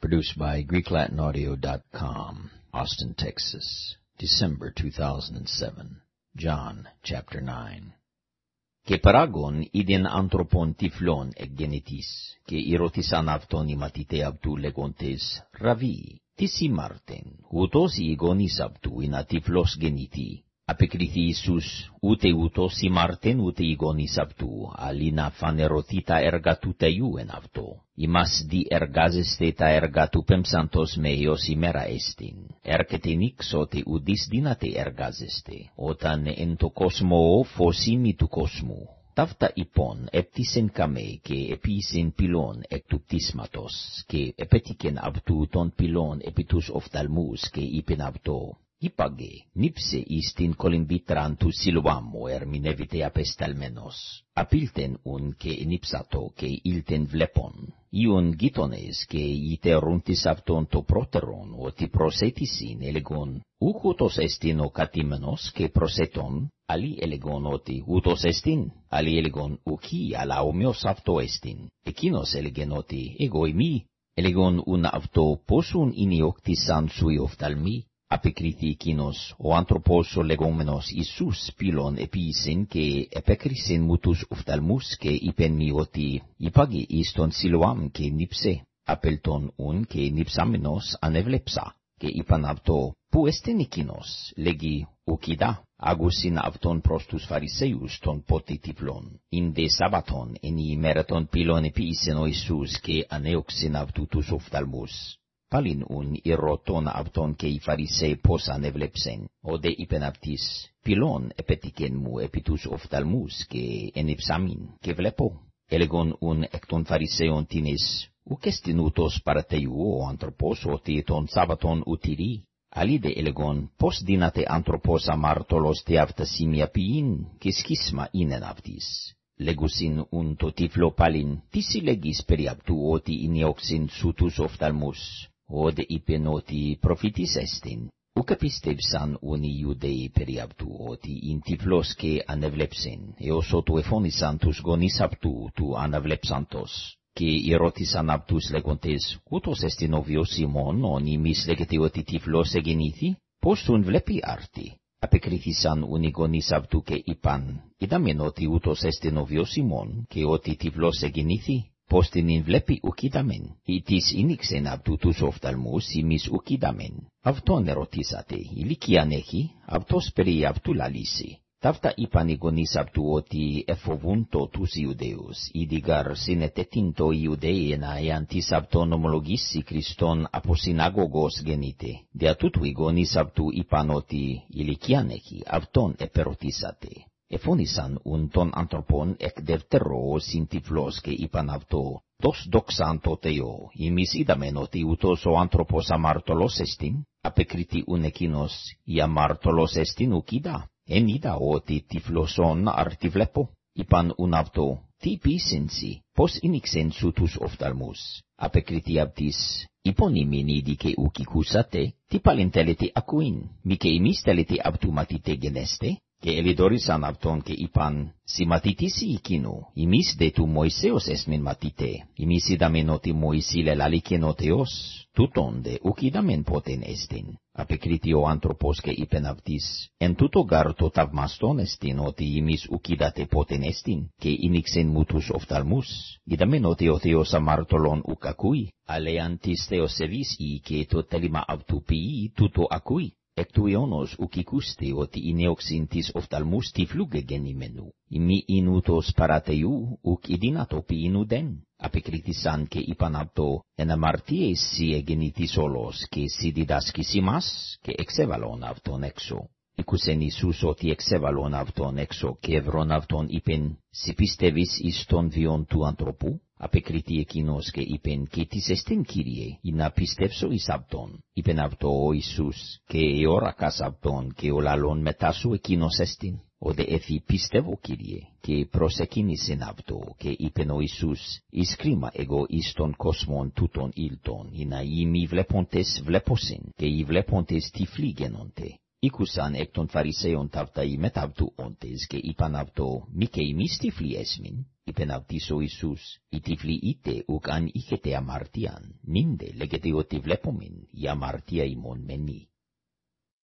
Produced by GreekLatinAudio.com, Austin, Texas, December 2007. John chapter 9. Και παράγων είδεν άνθρωπον τυφλών εκ γενετής, και ερωτήσαν αυτόν οι μαθητέ αυτού λέγοντες, «Ραβί, τι σήμαρτεν, ούτως οι γονείς αυτού είναι τυφλός γεννητή». Απεκριθεί Ιησούς, ούτε ούτως σήμαρτεν ούτε οι γονείς αυτού, αλλή να φανερωθεί τα έργα του Θεού εν αυτό. Ημάς δι εργάζεστε τα έργα του πέμψαντος με έως ημέρα εστιν. Έρχεται νίξ ότι ουδείς δύναται εργάζεστε, όταν εν το κόσμο φωσίμι του κόσμου. Ταύτα υπόν επτήσεν καμέ και επίσεν πυλών εκ του πτήσματος, και επέτυχεν αυτού των πυλών επί τους οφθαλμούς και είπεν αυτό, Υπάγε, νύψε εις την κολυμπήτραν του Σιλουάμου ερμηνεύεται απεσταλμένος. Απήλτεν ουν και νύψατο και ήλτεν βλέπον. Ιον γείτονες και ητερούν της αυτόν το πρώτερον, ότι προσέτησιν ελεγόν, ούχ ούτως εστιν ο κατήμενος και προσέτων, αλλή ελεγόν ότι ούτως εστιν, αλλή ελεγόν ουκί, αλλά ομοιος αυτό εστιν. Εκείνος έλεγεν ότι εγώ ημί, ελεγόν ουν αυτό πόσουν είναι οκτισαν σου οι οφθαλμοί, απεκρίθη εκείνος, ο άνθρωπος ο λεγόμενος Ιησούς πύλων επίσην και επέκρισεν μου τους οφθαλμούς και είπεν μη ότι υπάγει εις τον Σιλουάμ και νύψε, απελτον ουν και νύψαμενος ανεβλέψα, και είπαν αυτό, που εστεν εκείνος, λέγει ουκιδά, άγουσιν αυτόν προς τους Φαρισαίους των πότε τυφλών. Ειν δε Σαββατον εν η ημέρα των πύλων επίσην ο Ιησούς και ανέωξεν αυτού τους οφθαλμούς Παλιν ουν ερωτών αυτόν και οι Φαρισαίοι πώς ανεβλέψεν, οδε είπεν αυτής, πυλών επέτυχεν μου επί τους οφθαλμούς και ενυψάμιν και βλέπω. Έλεγον ουν εκ των Φαρισαίων τίνες, ουκ εστιν ούτως παρατείου ο άνθρωπος ότι τον Σάββατον ουτηρεί. Αλίδε έλεγον, πώς δύναται άνθρωπος αμάρτωλος τε αυτά σημεία ποιήν και σχίσμα είναι αυτής. Λέγουσιν ουν το τύφλο παλιν, τι συλλεγείς περί αυτού ότι είναι οξύν σου τους οφθαλμούς, ode είπεν ότι προφήτης εστιν. Ουκ πίστευσαν ούν οι Ιουδαίοι περί αυτού ότι ειν τυφλός και ανεβλέψεν, έως ότου εφώνησαν τους γονείς αυτού του αναβλέψαντος. Και ερώτησαν αυτούς λέγοντες, ούτως εστιν ο βιος Σιμών, ον ημίς λέγεται ότι τυφλός εγεννήθη, πώς τον βλέπει άρτη. Απεκρίθησαν ούν οι γονείς αυτού και είπαν, είδαμεν ότι ούτως εστιν ο βιος Σιμών, και ότι τυφλός εγεννήθη, πως την βλέπει ουκίδαμεν, ή της ίνιξεν αυτού τους οφθαλμούς ημις ουκίδαμεν. Αυτόν ερωτήσατε, ηλικίαν έχει, αυτός περί αυτού λαλήσει. Ταύτα είπαν οι γονείς αυτού ότι εφοβούν το τους Ιουδαίους, ήδηγαρ συνετέτην το Ιουδαίαινα εάν της αυτόν ομολογήσει Χριστόν από συναγωγός γεννήτε. Δια τούτου οι γονείς αυτού είπαν ότι ηλικίαν έχει, αυτόν επερωτήσατε εφώνησαν ουν τον ανθρωπον εκ δευτερό συντυφλός και είπαν αυτό, δος δόξαν το Θεό, ημείς είδαμεν ότι ούτως ο άνθρωπος αμάρτωλος εστιν, απεκρίτη ουν εκείνος, η αμάρτωλος εστιν ουκίδα, εν είδα ότι τυφλωσόν αρτι βλέπω, είπαν ουν αυτό, τι πείσενσι, πως ίνιξεν σου τους οφθαλμούς, απεκρίτη αυτής, υπονήμην ήδη και ουκικούσατε, τι παλιν θέλετε ακουίν, μη και ημείς θέλετε αυτού μαθητέ γενέστε, και ελιδόρισαν αυτόν και είπαν, «Si μαθητήσει εκείνο, ημείς δε του Μωυσέως έσμεν μαθητέ, ημείς είδαμεν ότι Μωυσή λελάληκεν ο Θεός, τούτον δε ουκ είδαμεν πότεν εστιν». Απεκρίτη ο άνθρωπος και είπεν αυτής, «Εν τούτο γάρ το ταυμαστόν εστιν ότι ημείς ουκ είδατε πότεν εστιν, και ίνιξεν μου τους οφθαλμούς, είδαμεν ότι ο Θεός αμάρτωλον ουκ ακούει, αλλά αν της Θεός ευήσει και το τέλημα αυτού ποιεί, τούτο ακούει, εκ του αιώνος ουκ ηκούστε ότι είναι οξύν της οφθαλμούς τυφλούγε γεννημένου. Ημί ίνουτος παρά Θεού, ουκ ειδύνατο ποιήν ουδέν. Απεκρίθησαν και είπαν αυτό, εν αμαρτίε εσύ εγεννηθείς όλος, και εσύ διδάσκεις ημάς, και εξέβαλον αυτόν έξω. Οικούσεν Ιησούς ότι εξέβαλον αυτόν έξω, και ευρών αυτόν είπεν, «Si πιστεύεις εις τον βιον του ανθρώπου, απεκρίτη εκείνος και είπεν, «Και τις εστίν, Κύριε, ή να πιστεύσω εις αυτόν». Είπεν αυτό ο Ιησούς, «Και εώρακας αυτόν, και ο λαλόν μετά σου εκείνος εστίν». Οδε εφή πιστεύω, Κύριε, και προσεκίνησεν αυτό, και είπεν ο Ιησούς, «Εις κρίμα εγώ εις τον κόσμον τούτον ήλτον, ή να οι μη βλέποντες βλέπωσιν, και οι βλέποντες τυφλοί γενονται». Ikusan ekton fariseon tavtai metavtu ontes ke ipanavto mikei mistifli esmin, ipenavtiso Isus, itifli ite uk an ikete amartian, ninde legete otiv lepomin, iamartia imon meni.